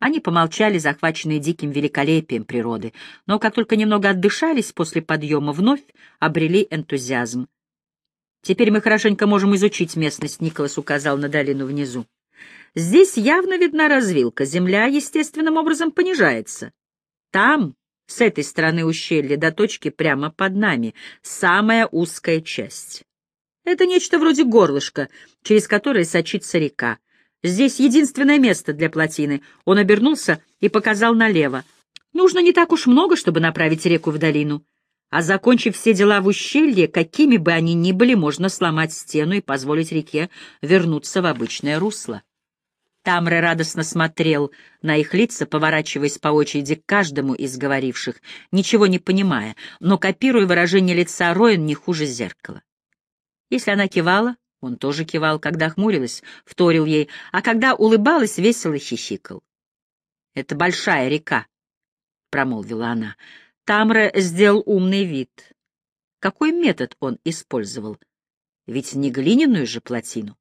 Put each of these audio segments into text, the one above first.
Они помолчали, захваченные диким великолепием природы, но как только немного отдышались после подъема, вновь обрели энтузиазм. «Теперь мы хорошенько можем изучить местность», — Николас указал на долину внизу. «Здесь явно видна развилка, земля естественным образом понижается. Там, с этой стороны ущелья до точки прямо под нами, самая узкая часть. Это нечто вроде горлышка, через которое сочится река. Здесь единственное место для плотины. Он обернулся и показал налево. Нужно не так уж много, чтобы направить реку в долину. А закончив все дела в ущелье, какими бы они ни были, можно сломать стену и позволить реке вернуться в обычное русло. Тамре радостно смотрел на их лица, поворачиваясь по очереди к каждому из говоривших, ничего не понимая, но копируя выражение лица Роэн не хуже зеркала. Если она кивала, он тоже кивал, когда хмурилась, вторил ей, а когда улыбалась, весело хихикал. — Это большая река, — промолвила она. Тамра сделал умный вид. Какой метод он использовал? Ведь не глиняную же плотину.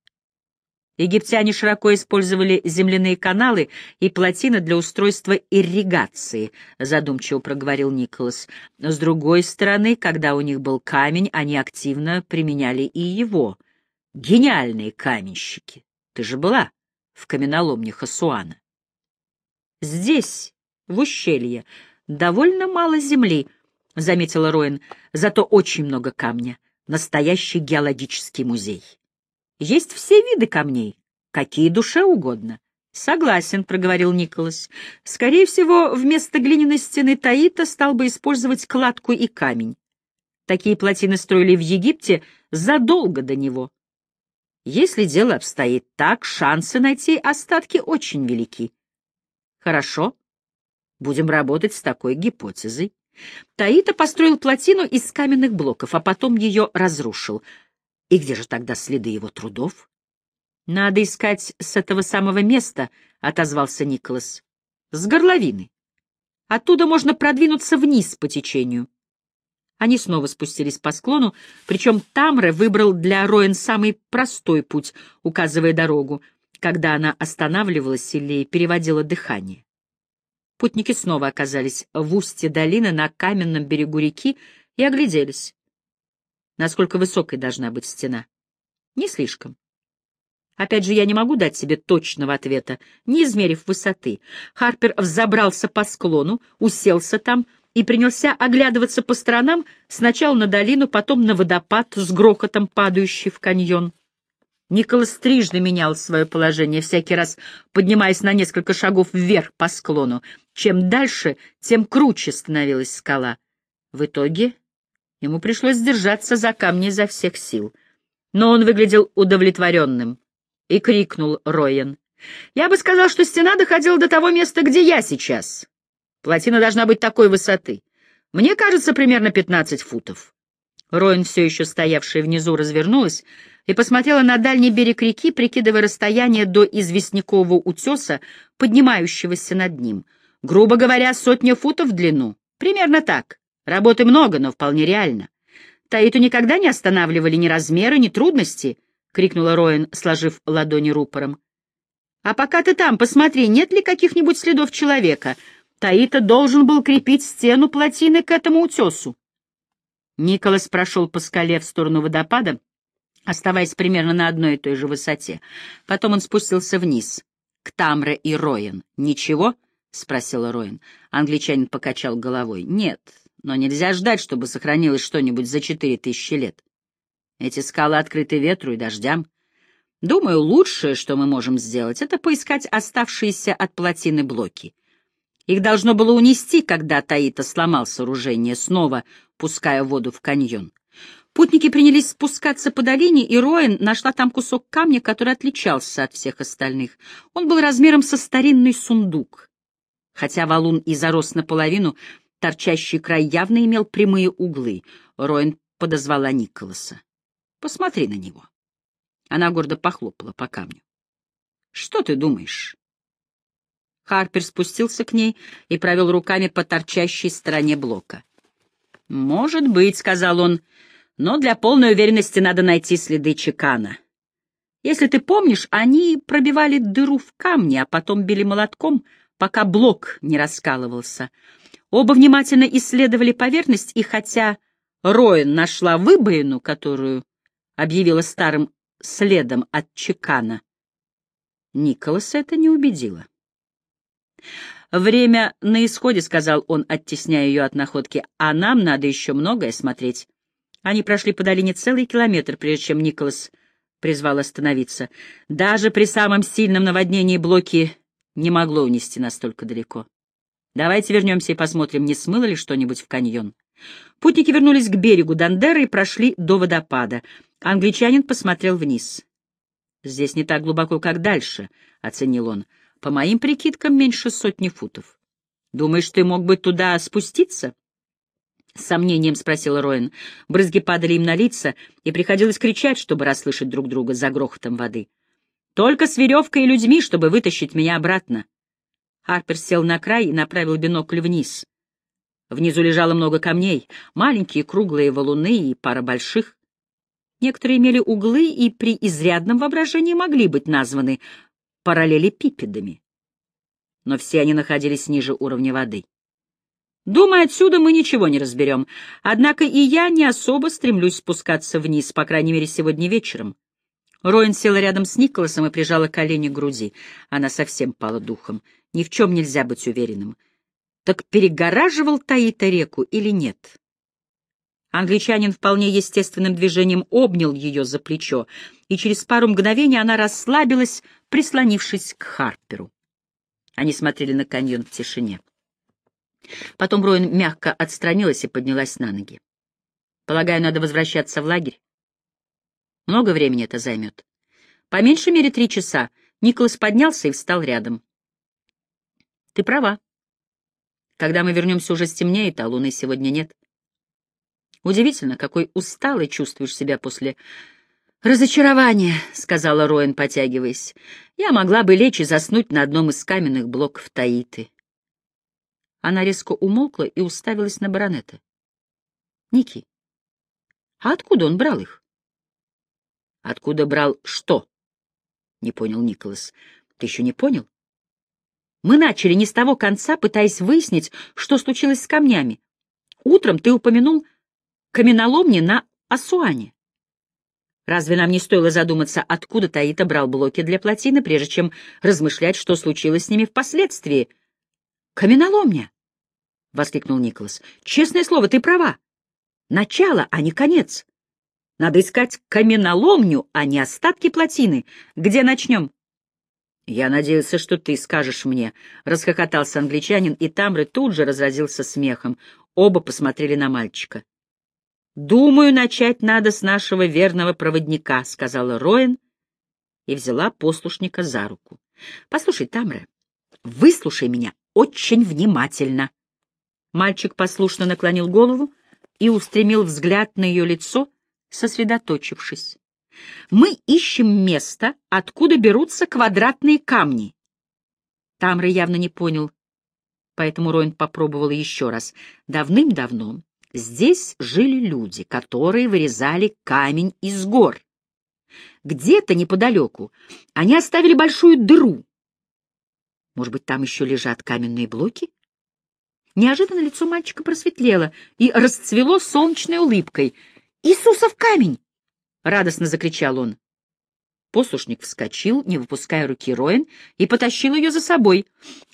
Египтяне широко использовали земляные каналы и плотины для устройства ирригации, задумчиво проговорил Николас. С другой стороны, когда у них был камень, они активно применяли и его — Гениальные каменщики. Ты же была в каменоломне Хасуана. Здесь, в ущелье, довольно мало земли, — заметила Роин, — зато очень много камня. Настоящий геологический музей. Есть все виды камней, какие душе угодно. Согласен, — проговорил Николас. Скорее всего, вместо глиняной стены Таита стал бы использовать кладку и камень. Такие плотины строили в Египте задолго до него. Если дело обстоит так, шансы найти остатки очень велики. Хорошо. Будем работать с такой гипотезой. Таита построил плотину из каменных блоков, а потом ее разрушил. И где же тогда следы его трудов? Надо искать с этого самого места, — отозвался Николас. С горловины. Оттуда можно продвинуться вниз по течению. Они снова спустились по склону, причем Тамре выбрал для Роэн самый простой путь, указывая дорогу, когда она останавливалась или переводила дыхание. Путники снова оказались в устье долины на каменном берегу реки и огляделись. Насколько высокой должна быть стена? Не слишком. Опять же, я не могу дать себе точного ответа, не измерив высоты. Харпер взобрался по склону, уселся там, и принялся оглядываться по сторонам, сначала на долину, потом на водопад с грохотом, падающий в каньон. Николас трижды менял свое положение, всякий раз поднимаясь на несколько шагов вверх по склону. Чем дальше, тем круче становилась скала. В итоге ему пришлось держаться за камни изо всех сил. Но он выглядел удовлетворенным и крикнул Роен. «Я бы сказал, что стена доходила до того места, где я сейчас. Плотина должна быть такой высоты. Мне кажется, примерно 15 футов. Роин, все еще стоявшая внизу, развернулась и посмотрела на дальний берег реки, прикидывая расстояние до известнякового утеса, поднимающегося над ним. Грубо говоря, сотня футов в длину. Примерно так. Работы много, но вполне реально. Таиту никогда не останавливали ни размеры, ни трудности, — крикнула Роин, сложив ладони рупором. — А пока ты там, посмотри, нет ли каких-нибудь следов человека, — Таита должен был крепить стену плотины к этому утесу. Николас прошел по скале в сторону водопада, оставаясь примерно на одной и той же высоте. Потом он спустился вниз, к Тамре и Роен. «Ничего?» — спросила Роен. Англичанин покачал головой. «Нет, но нельзя ждать, чтобы сохранилось что-нибудь за четыре тысячи лет. Эти скалы открыты ветру и дождям. Думаю, лучшее, что мы можем сделать, это поискать оставшиеся от плотины блоки. Их должно было унести, когда Таита сломал сооружение, снова пуская воду в каньон. Путники принялись спускаться по долине, и Роэн нашла там кусок камня, который отличался от всех остальных. Он был размером со старинный сундук. Хотя валун и зарос наполовину, торчащий край явно имел прямые углы. Роэн подозвала Николаса. «Посмотри на него». Она гордо похлопала по камню. «Что ты думаешь?» Харпер спустился к ней и провел руками по торчащей стороне блока. «Может быть», — сказал он, — «но для полной уверенности надо найти следы чекана. Если ты помнишь, они пробивали дыру в камне, а потом били молотком пока блок не раскалывался. Оба внимательно исследовали поверхность, и хотя Роин нашла выбоину, которую объявила старым следом от чекана, Николаса это не убедило. «Время на исходе», — сказал он, оттесняя ее от находки, — «а нам надо еще многое смотреть». Они прошли по долине целый километр, прежде чем Николас призвал остановиться. Даже при самом сильном наводнении блоки не могло унести настолько далеко. Давайте вернемся и посмотрим, не смыло ли что-нибудь в каньон. Путники вернулись к берегу Дандера и прошли до водопада. Англичанин посмотрел вниз. «Здесь не так глубоко, как дальше», — оценил он. «По моим прикидкам, меньше сотни футов. Думаешь, ты мог бы туда спуститься?» С сомнением спросил Роин. Брызги падали им на лица, и приходилось кричать, чтобы расслышать друг друга за грохотом воды. «Только с веревкой и людьми, чтобы вытащить меня обратно». Харпер сел на край и направил бинокль вниз. Внизу лежало много камней, маленькие круглые валуны и пара больших. Некоторые имели углы и при изрядном воображении могли быть названы параллелепипедами. Но все они находились ниже уровня воды. Думаю, отсюда мы ничего не разберем. Однако и я не особо стремлюсь спускаться вниз, по крайней мере, сегодня вечером. Роин села рядом с Николасом и прижала колени к груди. Она совсем пала духом. Ни в чем нельзя быть уверенным. Так перегораживал Таита реку или нет? Англичанин вполне естественным движением обнял ее за плечо, и через пару мгновений она расслабилась, прислонившись к Харперу. Они смотрели на каньон в тишине. Потом Роин мягко отстранилась и поднялась на ноги. «Полагаю, надо возвращаться в лагерь. Много времени это займет?» «По меньшей мере три часа». Николас поднялся и встал рядом. «Ты права. Когда мы вернемся, уже стемнеет, а луны сегодня нет. Удивительно, какой усталый чувствуешь себя после разочарования», — сказала Роин, потягиваясь. «Я могла бы лечь и заснуть на одном из каменных блоков Таиты». Она резко умолкла и уставилась на баронета. «Ники, а откуда он брал их?» «Откуда брал что?» — не понял Николас. «Ты еще не понял?» «Мы начали не с того конца, пытаясь выяснить, что случилось с камнями. Утром ты упомянул каменоломни на Асуане. Разве нам не стоило задуматься, откуда Таита брал блоки для плотины, прежде чем размышлять, что случилось с ними впоследствии?» Каменоломня! — воскликнул Николас. — Честное слово, ты права. Начало, а не конец. Надо искать каменоломню, а не остатки плотины. Где начнем? — Я надеялся, что ты скажешь мне, — расхохотался англичанин, и Тамры тут же разразился смехом. Оба посмотрели на мальчика. — Думаю, начать надо с нашего верного проводника, — сказала Роэн и взяла послушника за руку. — Послушай, Тамра, выслушай меня очень внимательно. Мальчик послушно наклонил голову и устремил взгляд на ее лицо, сосредоточившись. «Мы ищем место, откуда берутся квадратные камни». Тамра явно не понял, поэтому Ройн попробовал еще раз. Давным-давно здесь жили люди, которые вырезали камень из гор. Где-то неподалеку они оставили большую дыру, может быть, там еще лежат каменные блоки? Неожиданно лицо мальчика просветлело и расцвело солнечной улыбкой. «Иисусов камень!» — радостно закричал он. Послушник вскочил, не выпуская руки Роэн, и потащил ее за собой.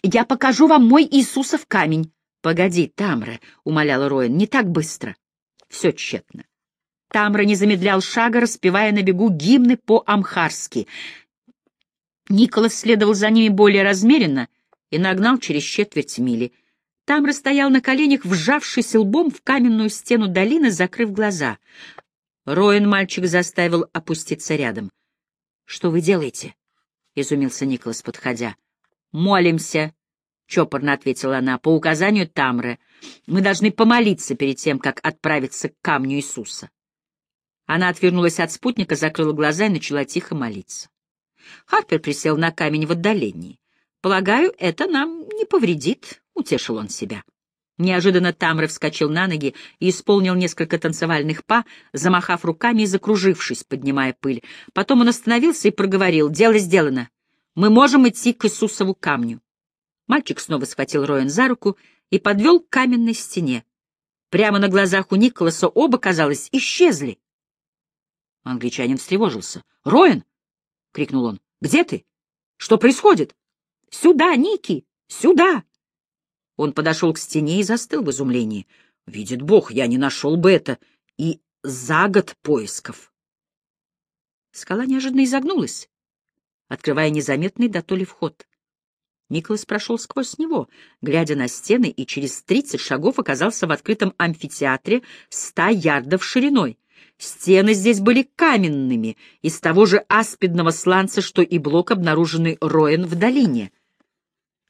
«Я покажу вам мой Иисусов камень!» «Погоди, Тамра!» — умоляла Роэн. «Не так быстро!» Все тщетно. Тамра не замедлял шага, распевая на бегу гимны по-амхарски. Николас следовал за ними более размеренно и нагнал через четверть мили. Там расстоял на коленях, вжавшись лбом в каменную стену долины, закрыв глаза. Роин мальчик заставил опуститься рядом. — Что вы делаете? — изумился Николас, подходя. — Молимся, — чопорно ответила она, — по указанию Тамры. Мы должны помолиться перед тем, как отправиться к камню Иисуса. Она отвернулась от спутника, закрыла глаза и начала тихо молиться. Харпер присел на камень в отдалении. «Полагаю, это нам не повредит», — утешил он себя. Неожиданно Тамра вскочил на ноги и исполнил несколько танцевальных па, замахав руками и закружившись, поднимая пыль. Потом он остановился и проговорил, «Дело сделано. Мы можем идти к Иисусову камню». Мальчик снова схватил Роэн за руку и подвел к каменной стене. Прямо на глазах у Николаса оба, казалось, исчезли. Англичанин встревожился. «Роэн!» — крикнул он. «Где ты? Что происходит?» «Сюда, Ники! Сюда!» Он подошел к стене и застыл в изумлении. «Видит Бог, я не нашел бы это и за год поисков!» Скала неожиданно изогнулась, открывая незаметный до то ли вход. Николас прошел сквозь него, глядя на стены, и через тридцать шагов оказался в открытом амфитеатре ста ярдов шириной. Стены здесь были каменными, из того же аспидного сланца, что и блок, обнаруженный Роен в долине.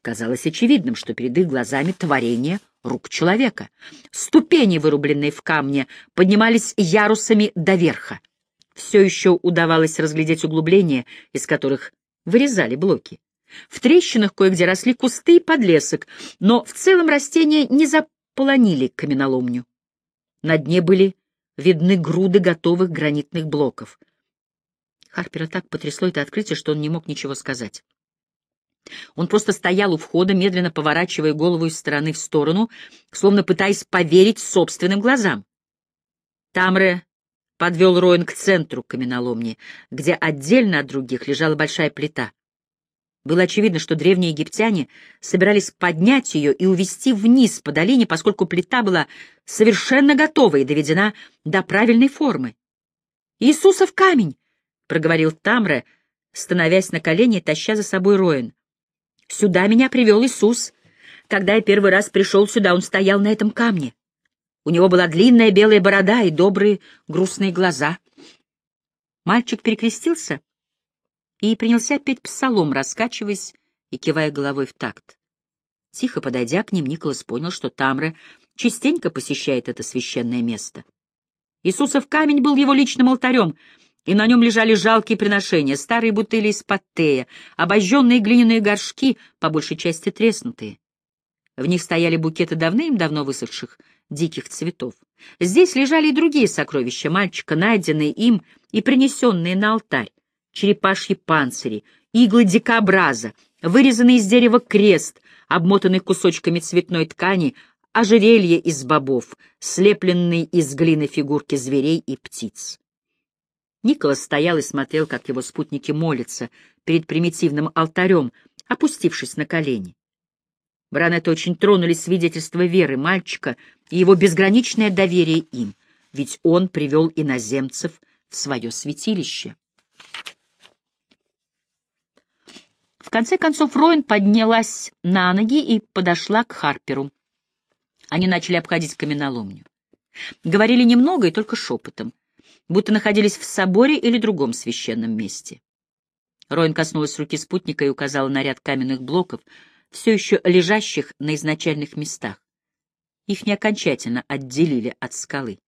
Казалось очевидным, что перед их глазами творение рук человека. Ступени, вырубленные в камне, поднимались ярусами до верха. Все еще удавалось разглядеть углубления, из которых вырезали блоки. В трещинах кое-где росли кусты и подлесок, но в целом растения не заполонили каменоломню. На дне были видны груды готовых гранитных блоков. Харпера так потрясло это открытие, что он не мог ничего сказать. Он просто стоял у входа, медленно поворачивая голову из стороны в сторону, словно пытаясь поверить собственным глазам. Тамре подвел Роин к центру каменоломни, где отдельно от других лежала большая плита. Было очевидно, что древние египтяне собирались поднять ее и увести вниз по долине, поскольку плита была совершенно готова и доведена до правильной формы. «Иисусов камень!» — проговорил Тамре, становясь на колени и таща за собой Роин. «Сюда меня привел Иисус. Когда я первый раз пришел сюда, он стоял на этом камне. У него была длинная белая борода и добрые грустные глаза». Мальчик перекрестился и принялся петь псалом, раскачиваясь и кивая головой в такт. Тихо подойдя к ним, Николас понял, что Тамра частенько посещает это священное место. Иисусов камень был его личным алтарем, и на нем лежали жалкие приношения, старые бутыли из-под тея, обожженные глиняные горшки, по большей части треснутые. В них стояли букеты давным-давно высохших диких цветов. Здесь лежали и другие сокровища мальчика, найденные им и принесенные на алтарь черепашьи панцири, иглы дикобраза, вырезанный из дерева крест, обмотанный кусочками цветной ткани, ожерелье из бобов, слепленные из глины фигурки зверей и птиц. Николас стоял и смотрел, как его спутники молятся перед примитивным алтарем, опустившись на колени. Бранетты очень тронули свидетельство веры мальчика и его безграничное доверие им, ведь он привел иноземцев в свое святилище. В конце концов Роин поднялась на ноги и подошла к Харперу. Они начали обходить каменоломню. Говорили немного и только шепотом, будто находились в соборе или другом священном месте. Роин коснулась руки спутника и указала на ряд каменных блоков, все еще лежащих на изначальных местах. Их не окончательно отделили от скалы.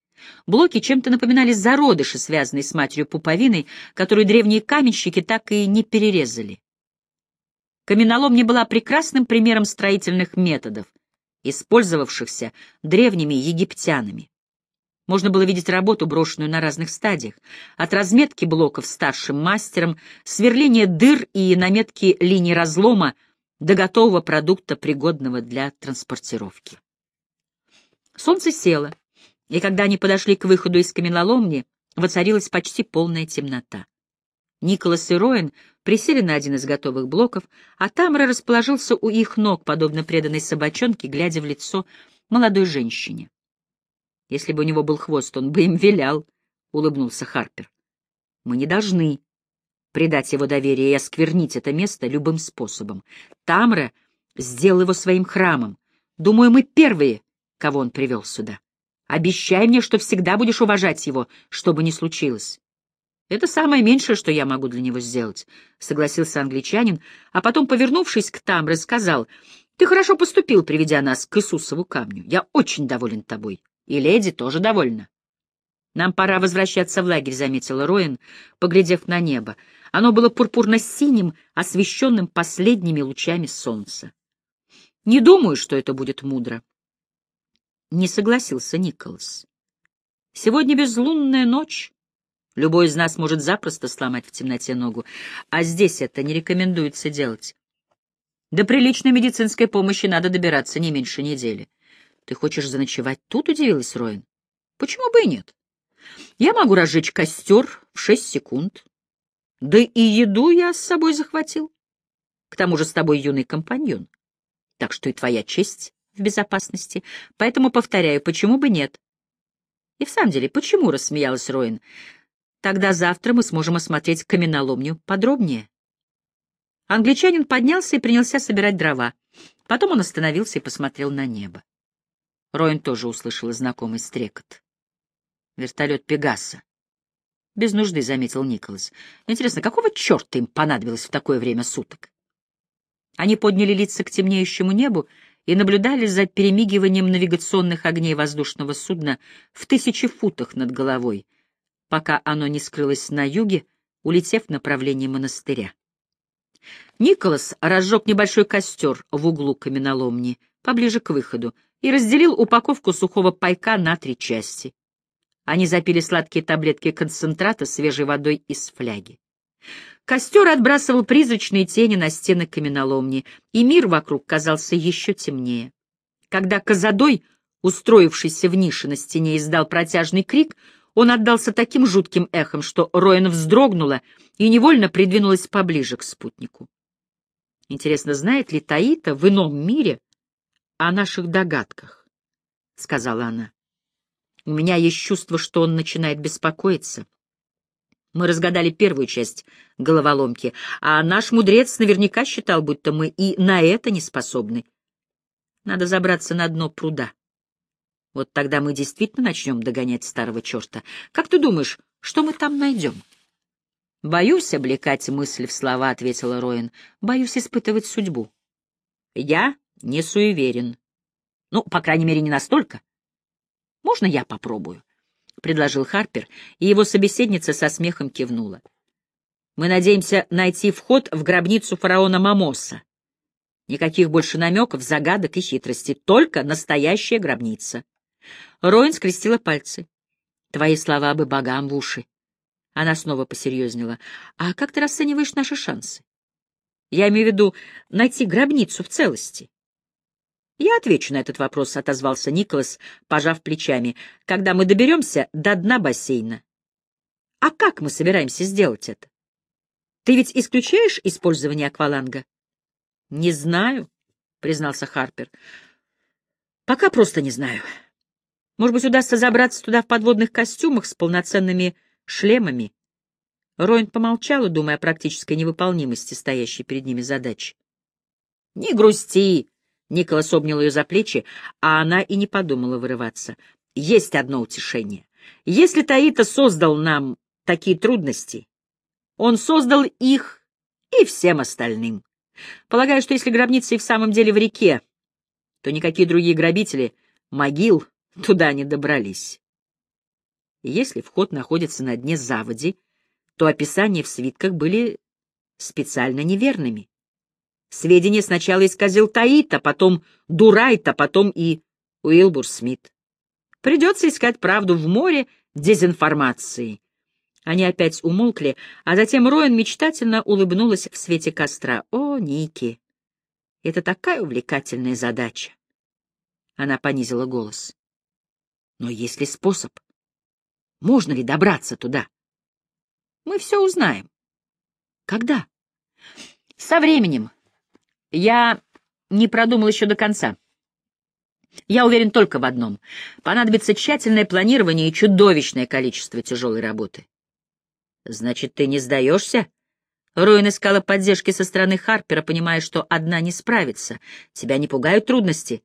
Блоки чем-то напоминали зародыши, связанные с матерью пуповиной, которую древние каменщики так и не перерезали. Каменоломня была прекрасным примером строительных методов, использовавшихся древними египтянами. Можно было видеть работу, брошенную на разных стадиях, от разметки блоков старшим мастером, сверления дыр и наметки линий разлома до готового продукта, пригодного для транспортировки. Солнце село, и когда они подошли к выходу из каменоломни, воцарилась почти полная темнота. Николас и Роин присели на один из готовых блоков, а Тамра расположился у их ног, подобно преданной собачонке, глядя в лицо молодой женщине. Если бы у него был хвост, он бы им вилял, — улыбнулся Харпер. Мы не должны предать его доверие и осквернить это место любым способом. Тамра сделал его своим храмом. Думаю, мы первые, кого он привел сюда. Обещай мне, что всегда будешь уважать его, что бы ни случилось. «Это самое меньшее, что я могу для него сделать», — согласился англичанин, а потом, повернувшись к Тамре, сказал, «Ты хорошо поступил, приведя нас к Иисусову камню. Я очень доволен тобой. И леди тоже довольна». «Нам пора возвращаться в лагерь», — заметила Роин, поглядев на небо. Оно было пурпурно-синим, освещенным последними лучами солнца. «Не думаю, что это будет мудро». Не согласился Николас. «Сегодня безлунная ночь». Любой из нас может запросто сломать в темноте ногу, а здесь это не рекомендуется делать. До приличной медицинской помощи надо добираться не меньше недели. Ты хочешь заночевать тут, удивилась Роин? Почему бы и нет? Я могу разжечь костер в шесть секунд. Да и еду я с собой захватил. К тому же с тобой юный компаньон. Так что и твоя честь в безопасности. Поэтому повторяю, почему бы нет? И в самом деле, почему, — рассмеялась Роин. Тогда завтра мы сможем осмотреть каменоломню подробнее. Англичанин поднялся и принялся собирать дрова. Потом он остановился и посмотрел на небо. Роин тоже услышала знакомый стрекот. Вертолет Пегаса. Без нужды, — заметил Николас. Интересно, какого черта им понадобилось в такое время суток? Они подняли лица к темнеющему небу и наблюдали за перемигиванием навигационных огней воздушного судна в тысячи футах над головой, пока оно не скрылось на юге, улетев в направлении монастыря. Николас разжег небольшой костер в углу каменоломни, поближе к выходу, и разделил упаковку сухого пайка на три части. Они запили сладкие таблетки концентрата свежей водой из фляги. Костер отбрасывал призрачные тени на стены каменоломни, и мир вокруг казался еще темнее. Когда Казадой, устроившийся в нише на стене, издал протяжный крик, он отдался таким жутким эхом, что Роэн вздрогнула и невольно придвинулась поближе к спутнику. Интересно, знает ли Таита в ином мире о наших догадках? — сказала она. У меня есть чувство, что он начинает беспокоиться. Мы разгадали первую часть головоломки, а наш мудрец наверняка считал, будто мы и на это не способны. Надо забраться на дно пруда. Вот тогда мы действительно начнем догонять старого черта. Как ты думаешь, что мы там найдем? — Боюсь облекать мысль в слова, — ответила Роин. — Боюсь испытывать судьбу. — Я не суеверен. Ну, по крайней мере, не настолько. «Можно я попробую?» — предложил Харпер, и его собеседница со смехом кивнула. «Мы надеемся найти вход в гробницу фараона Мамоса. Никаких больше намеков, загадок и хитростей, только настоящая гробница». Роин скрестила пальцы. «Твои слова бы богам в уши». Она снова посерьезнела. «А как ты расцениваешь наши шансы? Я имею в виду найти гробницу в целости». «Я отвечу на этот вопрос», — отозвался Николас, пожав плечами, — «когда мы доберемся до дна бассейна». «А как мы собираемся сделать это? Ты ведь исключаешь использование акваланга?» «Не знаю», — признался Харпер. «Пока просто не знаю. Может быть, удастся забраться туда в подводных костюмах с полноценными шлемами?» Роин помолчала, думая о практической невыполнимости стоящей перед ними задачи. «Не грусти!» Николас обнял ее за плечи, а она и не подумала вырываться. Есть одно утешение. Если Таита создал нам такие трудности, он создал их и всем остальным. Полагаю, что если гробница и в самом деле в реке, то никакие другие грабители могил туда не добрались. Если вход находится на дне заводи, то описания в свитках были специально неверными. Сведения сначала исказил Таита, потом Дурайта, потом и Уилбур Смит. Придется искать правду в море дезинформации. Они опять умолкли, а затем Роэн мечтательно улыбнулась в свете костра. «О, Ники! Это такая увлекательная задача!» Она понизила голос. «Но есть ли способ? Можно ли добраться туда?» «Мы все узнаем». «Когда?» «Со временем. Я не продумал еще до конца. Я уверен только в одном. Понадобится тщательное планирование и чудовищное количество тяжелой работы. Значит, ты не сдаешься? Роин искала поддержки со стороны Харпера, понимая, что одна не справится. Тебя не пугают трудности?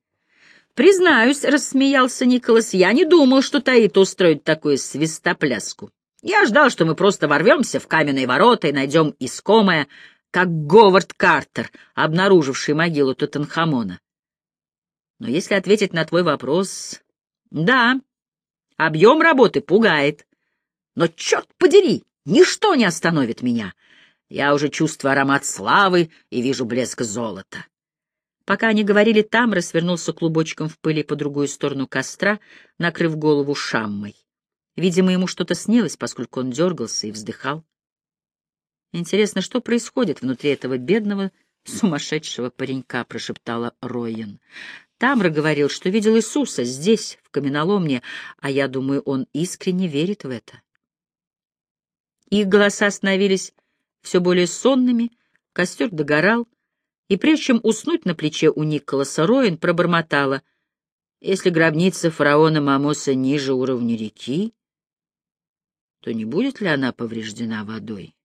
Признаюсь, — рассмеялся Николас, — я не думал, что Таит устроит такую свистопляску. Я ждал, что мы просто ворвемся в каменные ворота и найдем искомое, как Говард Картер, обнаруживший могилу Тутанхамона. Но если ответить на твой вопрос, да, объем работы пугает. Но, черт подери, ничто не остановит меня. Я уже чувствую аромат славы и вижу блеск золота. Пока они говорили, там свернулся клубочком в пыли по другую сторону костра, накрыв голову шаммой. Видимо, ему что-то снилось, поскольку он дергался и вздыхал. Интересно, что происходит внутри этого бедного «Сумасшедшего паренька», — прошептала Роен. Тамра говорил, что видел Иисуса здесь, в каменоломне, а я думаю, он искренне верит в это. Их голоса становились все более сонными, костер догорал, и прежде чем уснуть на плече у Николаса, Роин пробормотала. Если гробница фараона Мамоса ниже уровня реки, то не будет ли она повреждена водой?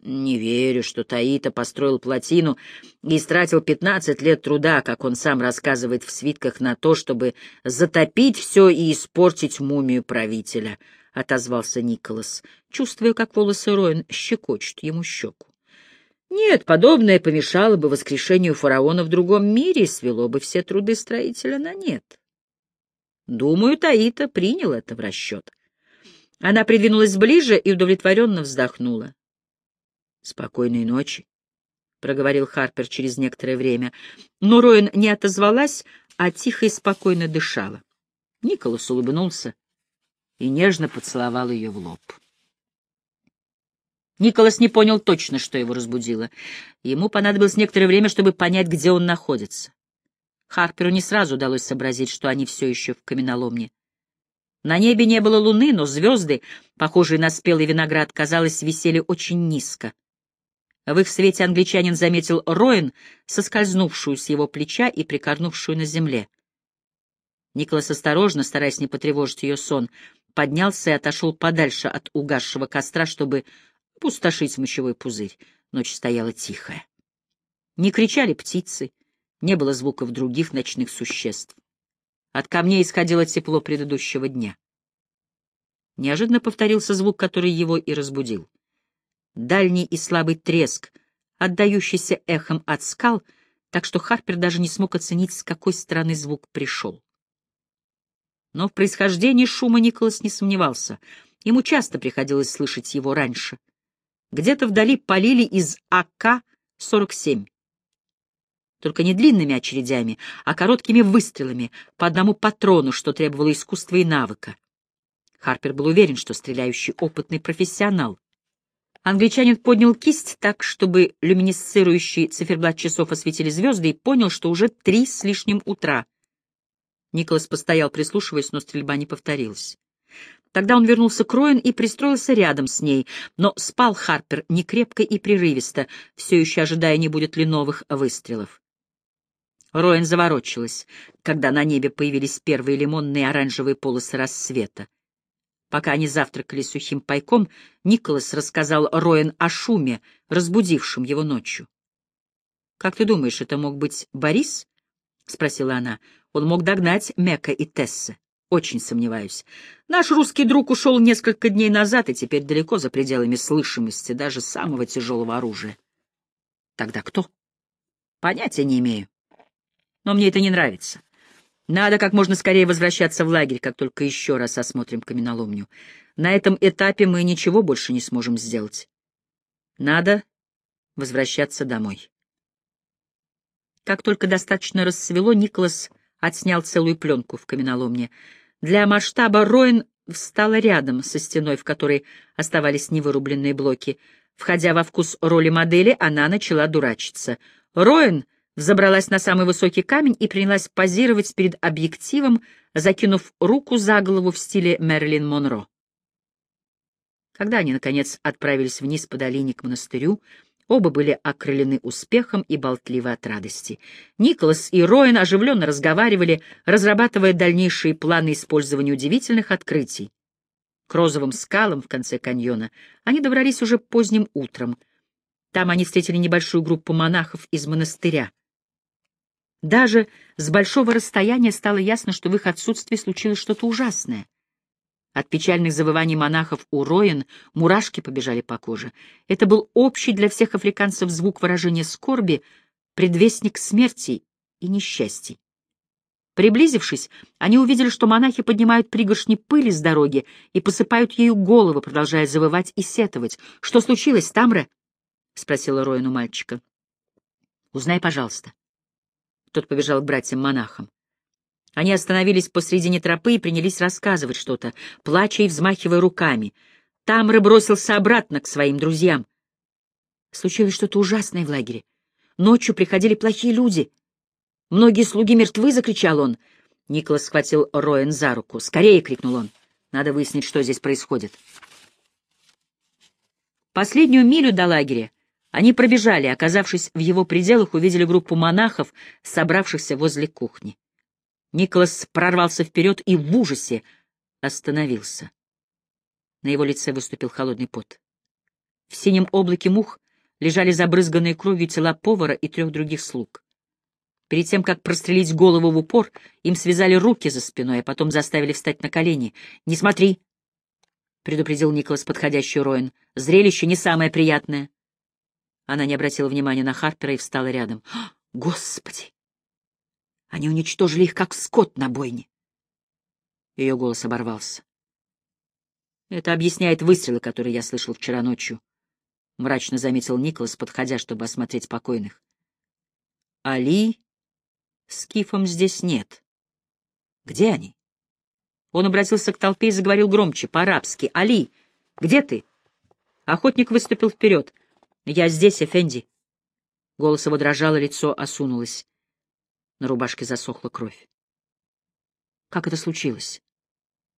Не верю, что Таита построил плотину и истратил пятнадцать лет труда, как он сам рассказывает в свитках, на то, чтобы затопить все и испортить мумию правителя, — отозвался Николас, чувствуя, как волосы Роин щекочут ему щеку. Нет, подобное помешало бы воскрешению фараона в другом мире и свело бы все труды строителя на нет. Думаю, Таита принял это в расчет. Она придвинулась ближе и удовлетворенно вздохнула. «Спокойной ночи», — проговорил Харпер через некоторое время. Но Роин не отозвалась, а тихо и спокойно дышала. Николас улыбнулся и нежно поцеловал ее в лоб. Николас не понял точно, что его разбудило. Ему понадобилось некоторое время, чтобы понять, где он находится. Харперу не сразу удалось сообразить, что они все еще в каменоломне. На небе не было луны, но звезды, похожие на спелый виноград, казалось, висели очень низко. В их свете англичанин заметил Роин, соскользнувшую с его плеча и прикорнувшую на земле. Николас осторожно, стараясь не потревожить ее сон, поднялся и отошел подальше от угасшего костра, чтобы пустошить мочевой пузырь. Ночь стояла тихая. Не кричали птицы, не было звуков других ночных существ. От камней исходило тепло предыдущего дня. Неожиданно повторился звук, который его и разбудил дальний и слабый треск, отдающийся эхом от скал, так что Харпер даже не смог оценить, с какой стороны звук пришел. Но в происхождении шума Николас не сомневался. Ему часто приходилось слышать его раньше. Где-то вдали полили из АК-47. Только не длинными очередями, а короткими выстрелами, по одному патрону, что требовало искусства и навыка. Харпер был уверен, что стреляющий опытный профессионал. Англичанин поднял кисть так, чтобы люминесцирующий циферблат часов осветили звезды, и понял, что уже три с лишним утра. Николас постоял, прислушиваясь, но стрельба не повторилась. Тогда он вернулся к Роин и пристроился рядом с ней, но спал Харпер не крепко и прерывисто, все еще ожидая, не будет ли новых выстрелов. Роин заворочилась, когда на небе появились первые лимонные и оранжевые полосы рассвета. Пока они завтракали сухим пайком, Николас рассказал Роэн о шуме, разбудившем его ночью. «Как ты думаешь, это мог быть Борис?» — спросила она. «Он мог догнать Мека и Тесса. Очень сомневаюсь. Наш русский друг ушел несколько дней назад и теперь далеко за пределами слышимости даже самого тяжелого оружия». «Тогда кто?» «Понятия не имею. Но мне это не нравится. Надо как можно скорее возвращаться в лагерь, как только еще раз осмотрим каменоломню. На этом этапе мы ничего больше не сможем сделать. Надо возвращаться домой. Как только достаточно рассвело, Николас отснял целую пленку в каменоломне. Для масштаба Роин встала рядом со стеной, в которой оставались невырубленные блоки. Входя во вкус роли модели, она начала дурачиться. Роин — взобралась на самый высокий камень и принялась позировать перед объективом, закинув руку за голову в стиле Мерлин Монро. Когда они, наконец, отправились вниз по долине к монастырю, оба были окрылены успехом и болтливы от радости. Николас и Роин оживленно разговаривали, разрабатывая дальнейшие планы использования удивительных открытий. К розовым скалам в конце каньона они добрались уже поздним утром. Там они встретили небольшую группу монахов из монастыря. Даже с большого расстояния стало ясно, что в их отсутствии случилось что-то ужасное. От печальных завываний монахов у Роин мурашки побежали по коже. Это был общий для всех африканцев звук выражения скорби, предвестник смерти и несчастий. Приблизившись, они увидели, что монахи поднимают пригоршни пыли с дороги и посыпают ею головы, продолжая завывать и сетовать. — Что случилось, Тамра? — спросила Роин у мальчика. — Узнай, пожалуйста. Тот побежал к братьям-монахам. Они остановились посредине тропы и принялись рассказывать что-то, плача и взмахивая руками. Тамра бросился обратно к своим друзьям. Случилось что-то ужасное в лагере. Ночью приходили плохие люди. Многие слуги мертвы, — закричал он. Николас схватил Роэн за руку. «Скорее!» — крикнул он. «Надо выяснить, что здесь происходит». Последнюю милю до лагеря они пробежали, оказавшись в его пределах, увидели группу монахов, собравшихся возле кухни. Николас прорвался вперед и в ужасе остановился. На его лице выступил холодный пот. В синем облаке мух лежали забрызганные кровью тела повара и трех других слуг. Перед тем, как прострелить голову в упор, им связали руки за спиной, а потом заставили встать на колени. «Не смотри!» — предупредил Николас подходящий Роин. «Зрелище не самое приятное». Она не обратила внимания на Харпера и встала рядом. «Господи! Они уничтожили их, как скот на бойне!» Ее голос оборвался. «Это объясняет выстрелы, которые я слышал вчера ночью», — мрачно заметил Николас, подходя, чтобы осмотреть покойных. «Али с Кифом здесь нет. Где они?» Он обратился к толпе и заговорил громче, по-арабски. «Али, где ты?» Охотник выступил вперед. «Я здесь, Эфенди». Голос его дрожал, лицо осунулось. На рубашке засохла кровь. Как это случилось?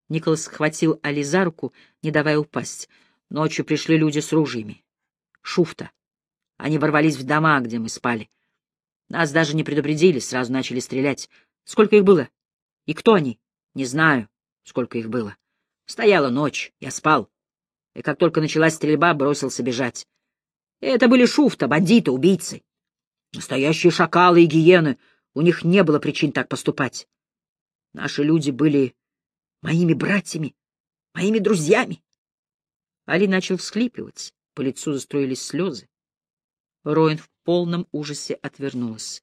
Николас схватил Али за руку, не давая упасть. Ночью пришли люди с ружьями. Шуфта. Они ворвались в дома, где мы спали. Нас даже не предупредили, сразу начали стрелять. Сколько их было? И кто они? Не знаю, сколько их было. Стояла ночь, я спал. И как только началась стрельба, бросился бежать. Это были шуфта, бандиты, убийцы. Настоящие шакалы и гиены. У них не было причин так поступать. Наши люди были моими братьями, моими друзьями. Али начал всхлипывать, по лицу застроились слезы. Роин в полном ужасе отвернулась.